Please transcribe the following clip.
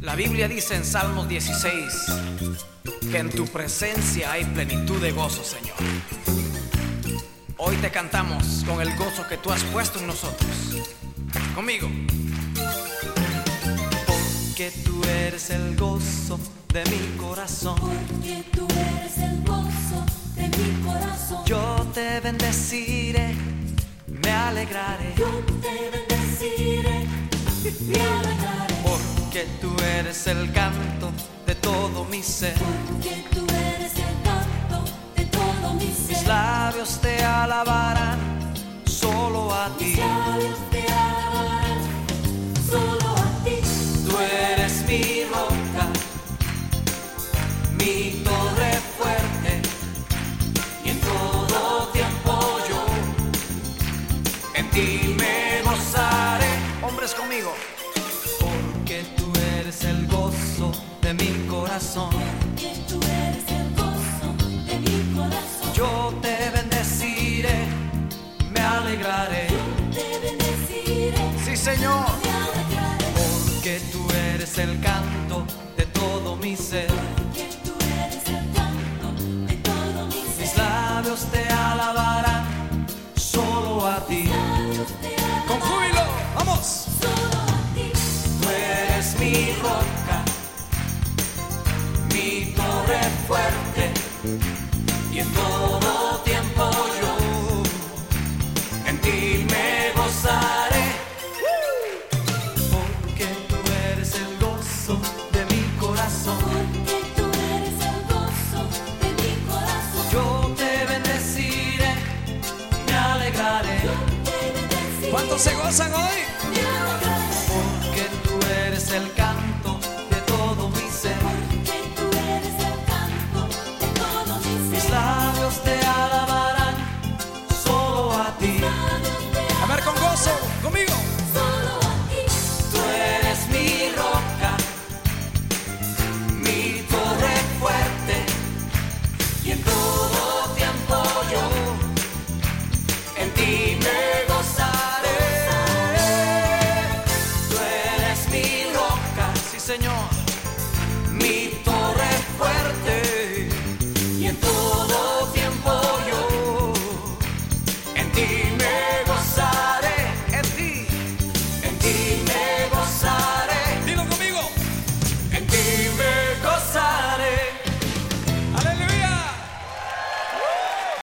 La Biblia dice en Salmos 16 que en tu presencia hay plenitud de gozo, Señor. Hoy te cantamos con el gozo que tú has puesto en nosotros. Conmigo. Porque tú eres el gozo de mi corazón. Porque tú eres el gozo de mi corazón. Yo te bendeciré, me alegraré. Yo te eres el canto de todo mi ser. Porque tú eres el canto de todo mi ser. Mis labios te alabarán solo a ti. Mis labios te alabarán solo a ti. Tú eres mi roca, mi torre fuerte. Y en todo tiempo yo en ti me gozaré. Hombres conmigo. Eres el gozo de mi corazón. Porque tú eres el gozo de mi corazón. Yo te bendeciré, me alegraré. Te bendeciré, Sí, Señor. me alegraré. Porque tú eres el canto de todo mi ser. Mi roca, mi torre fuerte. Y en todo tiempo yo en ti me gozaré. Porque tú eres el gozo de mi corazón. Porque tú eres el gozo de mi corazón. Yo te bendeciré, me alegraré. te bendeciré, ¿Cuántos se gozan hoy? me Señor.